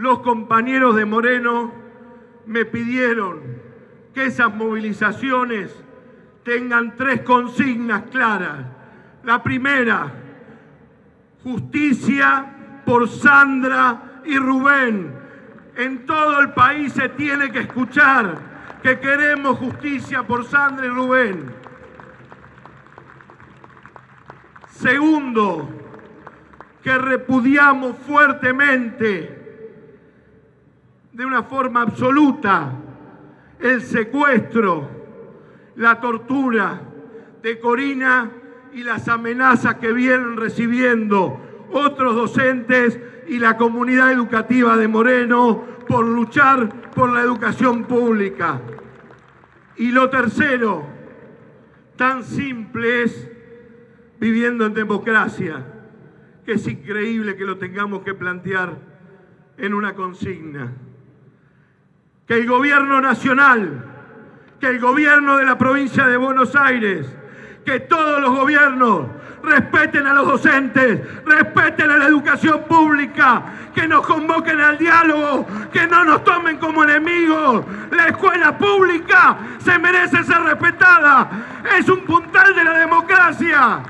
los compañeros de Moreno me pidieron que esas movilizaciones tengan tres consignas claras. La primera, justicia por Sandra y Rubén. En todo el país se tiene que escuchar que queremos justicia por Sandra y Rubén. Segundo, que repudiamos fuertemente, de una forma absoluta, el secuestro, la tortura de Corina y las amenazas que vienen recibiendo otros docentes y la comunidad educativa de Moreno por luchar por la educación pública. Y lo tercero, tan simple es viviendo en democracia, que es increíble que lo tengamos que plantear en una consigna. Que el gobierno nacional, que el gobierno de la provincia de Buenos Aires, que todos los gobiernos respeten a los docentes, respeten a la educación pública, que nos convoquen al diálogo, que no nos tomen como enemigos. La escuela pública se merece ser respetada, es un puntal de la democracia.